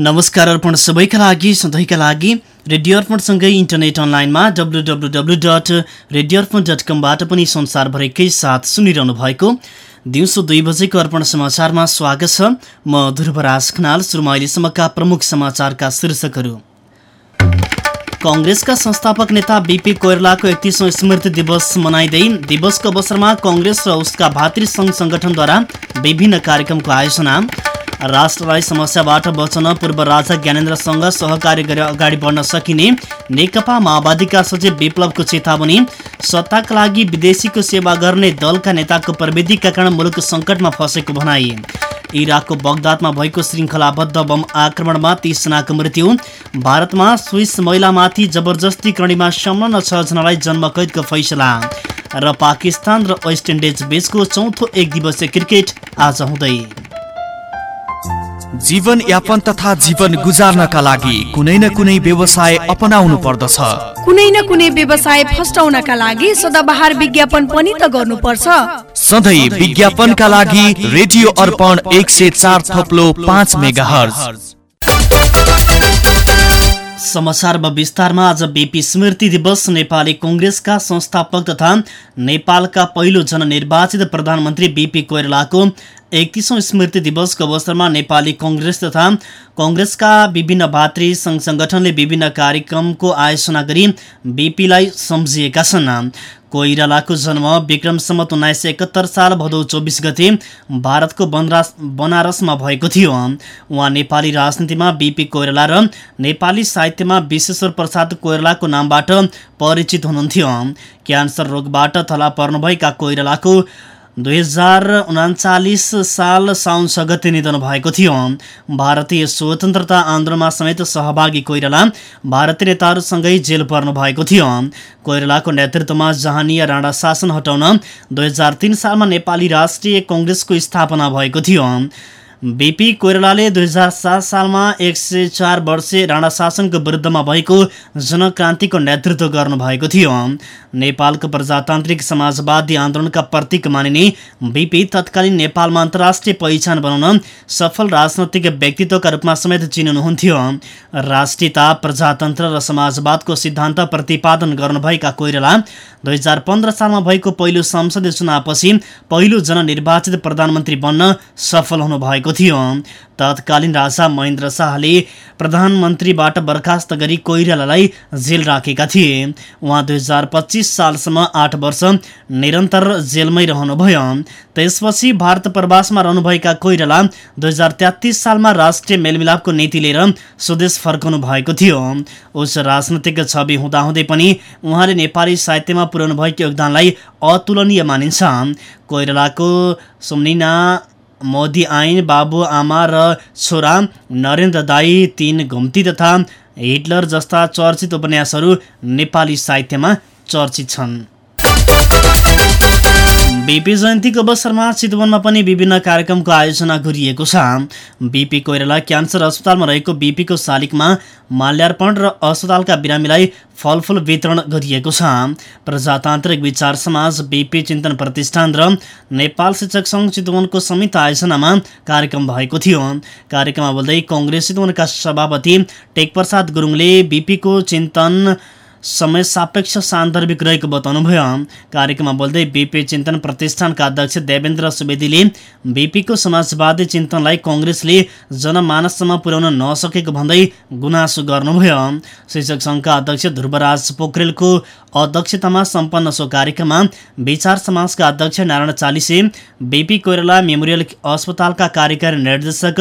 नमस्कार अर्पण सबैका लागि सधैँका लागि रेडियो अर्पणसँगै इन्टरनेट अनलाइनमा W W W dot radio Arpan dot कमबाट पनि संसारभरिकै साथ सुनिरहनु भएको दिउँसो दुई बजेको अर्पण समाचारमा स्वागत छ। म ध्रुवराज खनाल सुरुमा अहिलेसम्मका प्रमुख समाचारका शीर्षकहरू। कङ्ग्रेसका संस्थापक नेता बिपी कोइरलाको एकतिसौँ स्मृति दिवस मनाइँदै दिवसको अवसरमा कङ्ग्रेस र उसका भातृ सङ्घ सङ्गठनद्वारा विभिन्न कार्यक्रमको आयोजना राष्ट्रलाई समस्याबाट बचाउन पूर्व राजा ज्ञानेन्द्रसँग सहकारी गरेर अगाडि बढ्न सकिने नेकपा माओवादीका सचिव विप्लवको चेतावनी सत्ताका लागि विदेशीको सेवा गर्ने दलका नेताको प्रविधिका कारण मुलुक सङ्कटमा फँसेको भनाई। इराकको बगदादमा भएको श्रृङ्खलाबद्ध बम आक्रमणमा तीसजनाको मृत्यु। भारतमा स्विस महिलामाथि जबरजस्ती करणीमा संलग्न छजनालाई जन्मकैदको फैसला। र पाकिस्तान र वेस्ट इन्डिज बीचको चौथो एक दिवसीय क्रिकेट आज हुँदै। जीवन यापन तथा जीवन गुजार्नका लागि कुनै न कुनै व्यवसाय अपनाउनु पर्दछ। कुनै न कुनै व्यवसाय फस्टाउनका लागि सदाबहार विज्ञापन पनि त गर्नुपर्छ। सधैँ विज्ञापनका लागि रेडियो अर्पण एक सय चार थप्लो पाँच मेगा समाचारमा विस्तारमा आज बिपी स्मृति दिवस नेपाली कङ्ग्रेसका संस्थापक तथा नेपालका पहिलो जननिर्वाचित प्रधानमन्त्री बिपी कोइरालाको एकतिसौँ स्मृति दिवसको अवसरमा नेपाली कङ्ग्रेस तथा कङ्ग्रेसका विभिन्न भातृ सङ्घ सङ्गठनले विभिन्न कार्यक्रमको आयोजना गरी बिपीलाई सम्झिएका छन्। कोइरालाको जन्म विक्रम सम्मत उन्नाइस सय एकहत्तर साल भदौ चौबिस गते भारतको बनरास बनारसमा भएको थियो। उहाँ नेपाली राजनीतिमा बिपी कोइराला र नेपाली साहित्यमा विश्वेश्वर प्रसाद कोइरालाको नामबाट परिचित हुनुहुन्थ्यो। क्यान्सर रोगबाट थला पर्नुभएका कोइरालाको दुई हजार उनाचालिस साल साउन सगते निधन भएको थियो। भारतीय स्वतन्त्रता आन्दोलनमा समेत सहभागी कोइराला भारतीय नेताहरूसँगै जेल पर्नु भएको थियो। कोइरालाको नेतृत्वमा जहानिया राणा शासन हटाउन दुई सालमा नेपाली राष्ट्रिय कङ्ग्रेसको स्थापना भएको थियो। बिपी कोइरालाले दुई हजार सात सालमा एक सय चार वर्षे राणा शासनको विरुद्धमा भएको जनक्रान्तिको नेतृत्व गर्नुभएको थियो। नेपालको प्रजातान्त्रिक समाजवादी आन्दोलनका प्रतीक मानिने बिपी तत्कालीन नेपालमा अन्तर्राष्ट्रिय पहिचान बनाउन सफल राजनैतिक व्यक्तित्वका रूपमा समेत चिनिनुहुन्थ्यो। राष्ट्रियता प्रजातन्त्र र समाजवादको सिद्धान्त प्रतिपादन गर्नुभएका कोइराला दुई हजार पन्ध्र सालमा भएको पहिलो संसदीय चुनावपछि पहिलो जननिर्वाचित प्रधानमन्त्री बन्न सफल हुनुभएको भएको थियो। तत्कालीन राजा महेन्द्र शाहले प्रधानमन्त्रीबाट बर्खास्त गरी कोइरालालाई जेल राखेका थिए। उहाँ दुई हजार पच्चिस सालसम्म आठ वर्ष निरन्तर जेलमै रहनुभयो। त्यसपछि भारत प्रवासमा रहनुभएका कोइराला दुई हजार तेत्तिस सालमा राष्ट्रिय मेलमिलापको नीति लिएर स्वदेश फर्काउनु भएको थियो। उस राजनैतिक छवि हुँदाहुँदै पनि उहाँले नेपाली साहित्यमा पुर्याउनु भएको योगदानलाई अतुलनीय मानिन्छ। कोइरालाको सुम्निना मोदी आइन बाबु आमा र छोरा नरेन्द्र दाई तीन घुम्ती तथा हिटलर जस्ता चर्चित उपन्यासहरू नेपाली साहित्यमा चर्चित छन्। बिपी जयन्तीको अवसरमा चितवनमा पनि विभिन्न कार्यक्रमको आयोजना गरिएको छ। बिपी कोइराला क्यान्सर अस्पतालमा रहेको बिपीको शालिगमा माल्यार्पण र अस्पतालका बिरामीलाई फलफुल वितरण गरिएको छ। प्रजातान्त्रिक विचार समाज बिपी चिन्तन प्रतिष्ठान र नेपाल शिक्षक सङ्घ चितवनको संयुक्त आयोजनामा कार्यक्रम भएको थियो। कार्यक्रममा बोल्दै कङ्ग्रेस चितवनका सभापति टेकप्रसाद गुरुङले बिपीको चिन्तन समय सापेक्ष सान्दर्भिक रहेको बताउनुभयो कार्यक्रममा बोल्दै बिपी चिन्तन प्रतिष्ठानका अध्यक्ष देवेन्द्र सुवेदीले बिपीको समाजवादी चिन्तनलाई कङ्ग्रेसले जनमानससम्म पुर्याउन नसकेको भन्दै गुनासो गर्नुभयो। शिक्षक सङ्घका अध्यक्ष ध्रुवराज पोखरेलको अध्यक्षतामा सम्पन्न सो कार्यक्रममा विचार समाजका अध्यक्ष नारायण चालिसे बिपी कोइराला मेमोरियल अस्पतालका कार्यकारी निर्देशक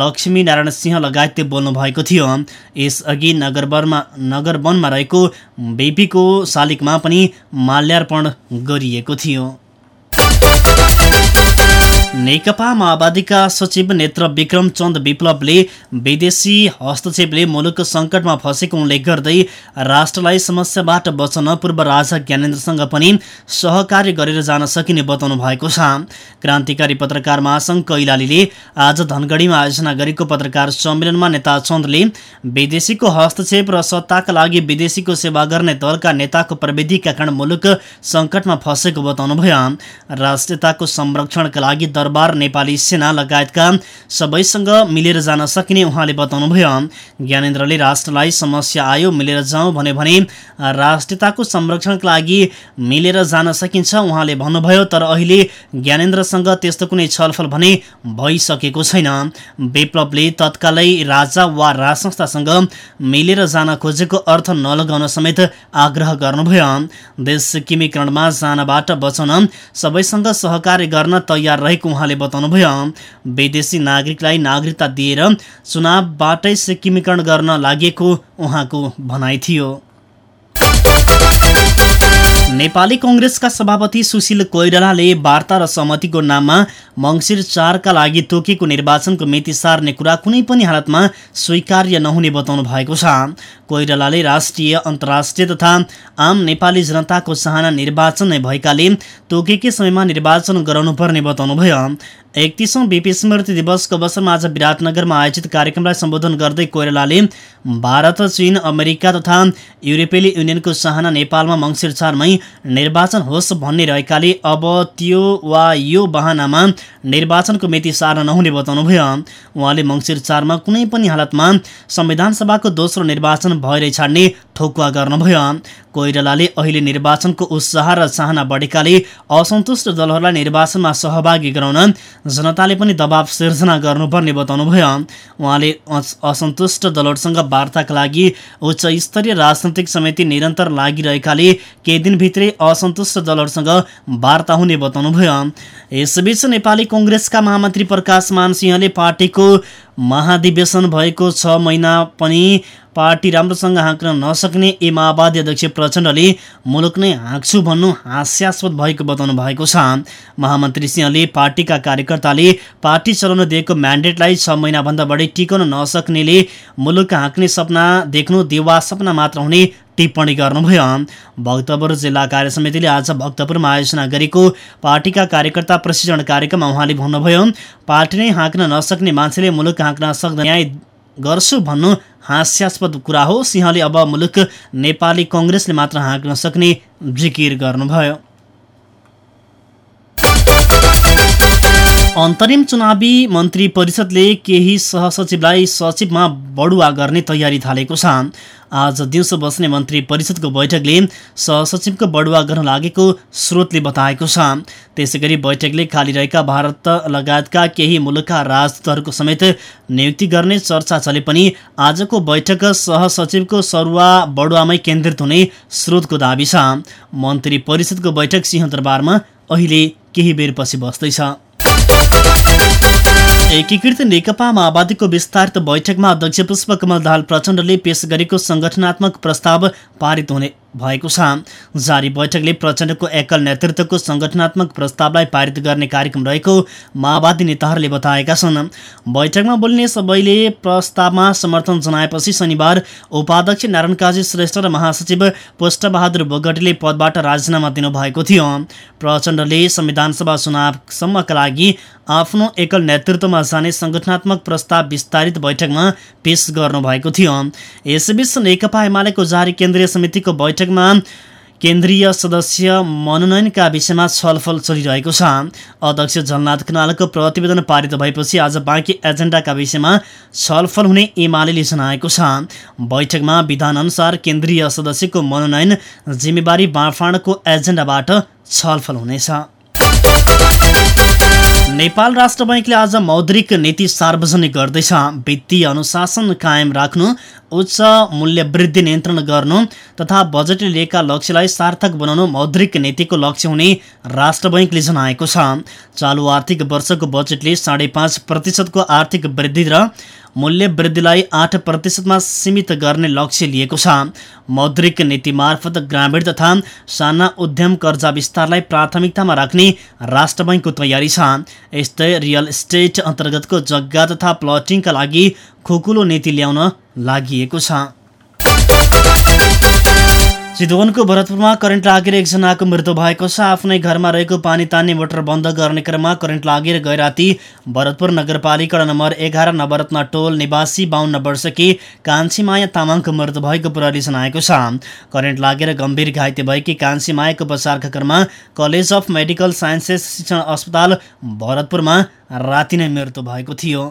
लक्ष्मी नारायण सिंह लगायतले बोल्नु भएको थियो यसअघि नगरवनमा नगरवनमा रहेको बेपीको शालिगमा पनि माल्यार्पण गरिएको थियो। नेकपा माओवादीका सचिव नेत्र विक्रम चन्द विप्लवले विदेशी हस्तक्षेपले मुलुक सङ्कटमा फँसेको उल्लेख गर्दै राष्ट्रलाई समस्याबाट बचाउन पूर्व राजा ज्ञानेन्द्रसँग पनि सहकार्य गरेर जान सकिने बताउनु भएको छ। क्रान्तिकारी पत्रकार महासङ्घ कैलालीले आज धनगढीमा आयोजना गरेको पत्रकार सम्मेलनमा नेता चन्दले विदेशीको हस्तक्षेप र सत्ताका लागि विदेशीको सेवा गर्ने दलका नेताको प्रविधिका कारण मुलुक सङ्कटमा फँसेको बताउनुभयो। राष्ट्रियताको संरक्षणका लागि दरबार नेपाली सेना लगायतका सबैसँग मिलेर जान सकिने उहाँले बताउनुभयो। ज्ञानेन्द्रले राष्ट्रलाई समस्या आयो मिलेर जाउँ भने भने राष्ट्रियताको संरक्षणका लागि मिलेर जान सकिन्छ उहाँले भन्नुभयो तर अहिले ज्ञानेन्द्रसँग त्यस्तो कुनै छलफल भने भइसकेको छैन। विप्लवले तत्कालै राजा वा राज संस्थासँग मिलेर जान खोजेको अर्थ नलगाउन समेत आग्रह गर्नुभयो। देश सिक्किमीकरणमा जानबाट बचाउन सबैसँग सहकार्य गर्न तयार रहेको उहाँले बताउनुभयो विदेशी नागरिकलाई नागरिकता दिएर चुनावबाटै सिक्किमीकरण गर्न लागेको उहाँको भनाइ थियो। नेपाली कङ्ग्रेसका सभापति सुशील कोइरालाले वार्ता र सहमतिको नाममा मङ्सिर चारका लागि तोकेको निर्वाचनको मिति सार्ने कुरा कुनै पनि हालतमा स्वीकार्य नहुने बताउनु भएको छ। कोइरालाले राष्ट्रिय अन्तर्राष्ट्रिय तथा आम नेपाली जनताको चाहना निर्वाचन नै भएकाले तोकेकै समयमा निर्वाचन गराउनुपर्ने बताउनुभयो। एकतिसौँ बिपी स्मृति दिवसको अवसरमा आज विराटनगरमा आयोजित कार्यक्रमलाई सम्बोधन गर्दै कोइरालाले भारत चीन अमेरिका तथा युरोपेली युनियनको चाहना नेपालमा मङ्सिर चारमै निर्वाचन होस् भन्ने रहेकाले अब त्यो वा यो बहानामा निर्वाचनको मिति सार्न नहुने बताउनुभयो। उहाँले मङ्सिर चारमा कुनै पनि हालतमा संविधान सभाको दोस्रो निर्वाचन भएरै छाड्ने ठोकुवा गर्नुभयो। कोइरालाले अहिले निर्वाचनको उत्साह र चाहना बढेकाले असन्तुष्ट दलहरूलाई निर्वाचनमा सहभागी गराउन जनताले पनि दबाव सिर्जना गर्नुपर्ने बताउनुभयो। उहाँले असन्तुष्ट दलहरूसँग वार्ताका लागि उच्च स्तरीय राजनैतिक समिति निरन्तर लागिरहेकाले केही दिनभित्रै असन्तुष्ट दलहरूसँग वार्ता हुने बताउनुभयो। यसबीच नेपाली कङ्ग्रेसका महामन्त्री प्रकाश मानसिंहले पार्टीको महाधिवेशन भएको छ महिना पनि पार्टी राम्रोसँग हाँक्न नसक्ने ए माओवादी अध्यक्ष प्रचण्डले मुलुक नै हाँक्छु भन्नु हास्यास्पद भएको बताउनु भएको छ। महामन्त्री सिंहले पार्टीका कार्यकर्ताले पार्टी चलाउन दिएको म्यान्डेटलाई छ महिनाभन्दा बढी टिकाउन नसक्नेले मुलुक हाँक्ने सपना देख्नु देवा सपना मात्र हुने टिप्पणी गर्नुभयो। भक्तपुर जिल्ला कार्य समितिले आज भक्तपुरमा आयोजना गरेको पार्टीका कार्यकर्ता प्रशिक्षण कार्यक्रममा उहाँले भन्नुभयो पार्टी नै हाँक्न नसक्ने मान्छेले मुलुक हाँक्न सक्दैन। न्याय गर्छु भन्नु हास्यास्पद कुरा हो। सिंहले अब मुलुक नेपाली कङ्ग्रेसले मात्र हाँक्न सक्ने जिकिर गर्नुभयो। अन्तरिम चुनावी मन्त्री परिषदले केही सहसचिवलाई सचिवमा बढुवा गर्ने तयारी थालेको छ। आज दिउँसो बस्ने मन्त्री परिषदको बैठकले सहसचिवको बढुवा गर्न लागेको स्रोतले बताएको छ। त्यसै गरी बैठकले खाली रहेका भारत लगायतका केही मुलुकका राजदूतहरूको समेत नियुक्ति गर्ने चर्चा चले पनि आजको बैठक सहसचिवको सरुवा बढुवामै केन्द्रित हुने स्रोतको दावी छ। मन्त्री परिषदको बैठक सिंहदरबारमा अहिले केही बेरपछि बस्दैछ। एकीकृत नेकपा माओवादीको विस्तारित बैठकमा अध्यक्ष पुष्पकमल दाहाल प्रचण्डले पेश गरेको संगठनात्मक प्रस्ताव पारित हुने भएको छ। जारी बैठकले प्रचण्डको एकल नेतृत्वको संगठनात्मक प्रस्तावलाई पारित गर्ने कार्यक्रम रहेको माओवादी नेताहरूले बताएका छन्। बैठकमा बोल्ने सबैले प्रस्तावमा समर्थन जनाएपछि शनिबार उपाध्यक्ष नारायण काजी श्रेष्ठ र महासचिव पुष्टबहादुर बोगटीले पदबाट राजीनामा दिनुभएको थियो। प्रचण्डले संविधानसभा चुनावसम्मका लागि आफ्नो एकल नेतृत्वमा जाने संगठनात्मक प्रस्ताव विस्तारित बैठकमा पेश गर्नुभएको थियो। यसबीच नेकपा एमालेको जारी केन्द्रीय समितिको बैठकमा केन्द्रीय सदस्य मनोनयनका विषयमा छलफल चलिरहेको छ। अध्यक्ष झलनाथ खनालको प्रतिवेदन पारित भएपछि आज बाँकी एजेन्डाका विषयमा छलफल हुने एमाले जनाएको छ। बैठकमा विधानअनुसार केन्द्रीय सदस्यको मनोनयन जिम्मेवारी बाँडफाँडको एजेन्डाबाट छलफल हुनेछ। नेपाल राष्ट्र बैङ्कले आज मौद्रिक नीति सार्वजनिक गर्दैछ। वित्तीय अनुशासन कायम राख्नु उच्च मूल्य वृद्धि नियन्त्रण गर्नु तथा बजेटले लिएका लक्ष्यलाई सार्थक बनाउनु मौद्रिक नीतिको लक्ष्य हुने राष्ट्र बैङ्कले जनाएको छ। चालु आर्थिक वर्षको बजेटले साढे पाँच प्रतिशतको आर्थिक वृद्धि र मूल्य वृद्धिलाई आठ प्रतिशतमा सीमित गर्ने लक्ष्य लिएको छ। मौद्रिक नीति मार्फत ग्रामीण तथा साना उद्यम कर्जा विस्तारलाई प्राथमिकतामा राख्ने राष्ट्र बैङ्कको तयारी छ। यस्तै रियल इस्टेट अन्तर्गतको जग्गा तथा प्लटिङका लागि खुकुलो नीति ल्याउन लागि छ। चितवनको भरतपुरमा करेन्ट लागेर एकजनाको मृत्यु भएको छ। आफ्नै घरमा रहेको पानी तान्ने मोटर बन्द गर्ने क्रममा करेन्ट लागेर गए राति भरतपुर नगरपालिका नम्बर एघार नवरत्न टोल निवासी बाहन्न वर्षकी कान्छीमाया तामाङको मृत्यु भएको प्रहरी जनाएको छ। करेन्ट लागेर गम्भीर घाइते भएकी कान्छीमायाको उपचारका क्रममा कलेज अफ मेडिकल साइन्सेस शिक्षण अस्पताल भरतपुरमा राति नै मृत्यु भएको थियो।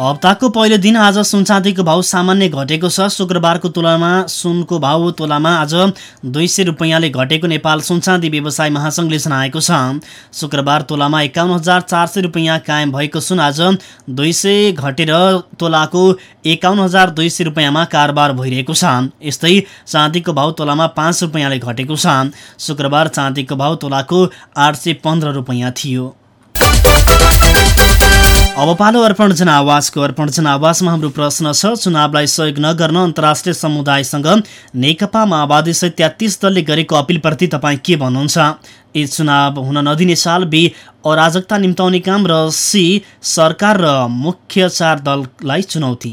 हप्ताको पहिलो दिन आज सुन चाँदीको भाउ सामान्य घटेको छ। शुक्रबारको तुलनामा सुनको भाउ तोलामा आज दुई सय रुपियाँले घटेको नेपाल सुनचाँदी व्यवसाय महासङ्घले जनाएको छ। शुक्रबार तोलामा एकाउन्न हजार चार सय रुपियाँ कायम भएको सुन आज दुई सय घटेर तोलाको एकाउन्न हजार दुई सय रुपियाँमा कारोबार भइरहेको छ। यस्तै चाँदीको भाउ तोलामा पाँच रुपियाँले घटेको छ। शुक्रबार चाँदीको भाउ तोलाको आठ सय थियो। अब पालो अर्पण जनावासको अर्पण जनावासमा हाम्रो प्रश्न छ चुनावलाई सहयोग नगर्न अन्तर्राष्ट्रिय समुदायसँग नेकपा माओवादी सहित तेत्तिस दलले गरेको अपिलप्रति तपाईँ के भन्नुहुन्छ? ए चुनाव हुन नदिने साल बी अराजकता निम्ताउने काम र सी सरकार र मुख्य चार दललाई चुनौती।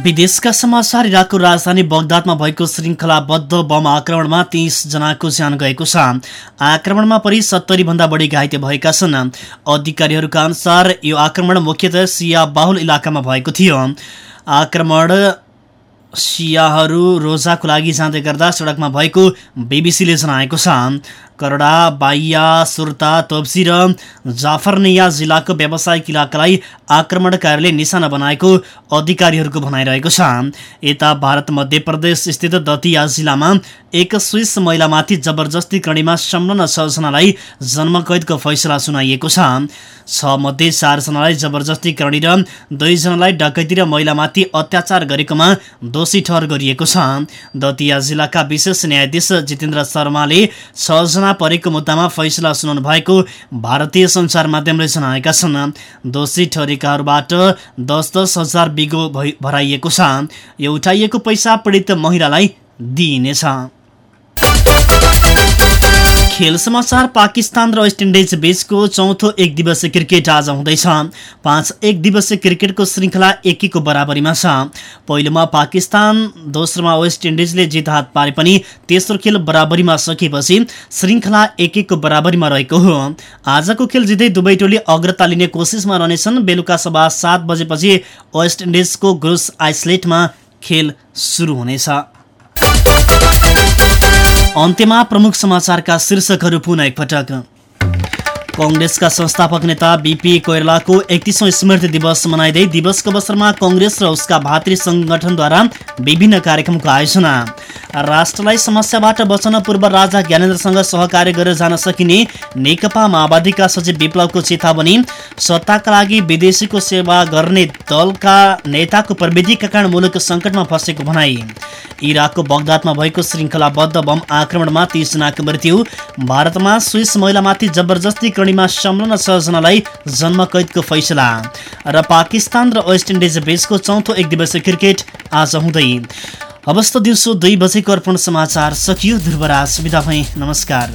विदेशका समाचार इराकको राजधानी बगदादमा भएको श्रृङ्खलाबद्ध बम आक्रमणमा जनाको ज्यान गएको छ। आक्रमणमा परि सत्तरी भन्दा बढी घाइते भएका छन्। अधिकारीहरूका अनुसार यो आक्रमण मुख्यतः सिया बाहुल इलाकामा भएको थियो। आक्रमण सियाहरू रोजाको लागि जाँदै गर्दा सडकमा भएको बिबिसीले जनाएको छ। करडा बाइया सुर्ता तोप्सी र जाफरनिया जिल्लाको व्यावसायिक इलाकालाई आक्रमणकारीले निशाना बनाएको अधिकारीहरूको भनाइरहेको छ। यता भारत मध्य प्रदेश स्थित दतिया जिल्लामा एक स्विस महिलामाथि जबरजस्ती करणीमा संलग्न छजनालाई जन्मकैदको फैसला सुनाइएको छ। छ मध्ये चारजनालाई जबरजस्ती करणी र दुईजनालाई डकैती र महिलामाथि अत्याचार गरेकोमा दोषी ठहर गरिएको छ। दतिया जिल्लाका विशेष न्यायाधीश जितेन्द्र शर्माले छजना परेको मुद्दामा फैसला सुनाउनु भएको भारतीय सञ्चार माध्यमले जनाएका छन्। दोषी ठहरेकाहरूबाट दस दस हजार बिगो भराइएको छ। यो उठाइएको पैसा पीडित महिलालाई दिइनेछ। खेल समाचार पाकिस्तान र वेस्ट इन्डिज बीचको चौथो एक दिवसीय क्रिकेट आज हुँदैछ। पाँच एक दिवसीय क्रिकेटको श्रृङ्खला एकीको बराबरीमा छ। पहिलोमा पाकिस्तान दोस्रोमा वेस्ट इन्डिजले जित हात पारे पनि तेस्रो खेल बराबरीमा सकेपछि श्रृङ्खला एक एकको बराबरीमा रहेको हो। आजको खेल जित्दै दुवै टोली अग्रता लिने कोसिसमा रहनेछन्। बेलुका सभा सात बजेपछि वेस्ट इन्डिजको ग्रुस आइसलेटमा खेल सुरु हुनेछ। अन्त्यमा प्रमुख समाचारका शीर्षकहरू पुनः एकपटक। कङ्ग्रेसका संस्थापक नेता बिपी कोइरालाको एकतिसौँ स्मृति दिवस मनाइँदै दिवसको अवसरमा कङ्ग्रेस र उसका भातृ सङ्गठनद्वारा विभिन्न कार्यक्रमको आयोजना। राष्ट्रलाई समस्याबाट बचाउन पूर्व राजा ज्ञानेन्द्रसँग सहकार्य गरेर जान सकिने नेकपा माओवादीका सचिव विप्लवको चेतावनी सत्ताका लागि विदेशीको सेवा गर्ने दलका नेताको प्रविधिका कारण मुलुक सङ्कटमा फँसेको भनाई। इराकको बगदादमा भएको श्रृङ्खलाबद्ध बम आक्रमणमा तीसजनाको मृत्यु। भारतमा स्विस महिलामाथि जबरजस्ती करणीमा संलग्न छजनालाई जन्मकैदको फैसला। र पाकिस्तान र वेस्ट इन्डिज बीचको चौथो एक दिवसीय क्रिकेट आज हुँदै। अवस्था दिउँसो दुई बजेको अर्पण समाचार सकियो ध्रुवराज विदा भई नमस्कार।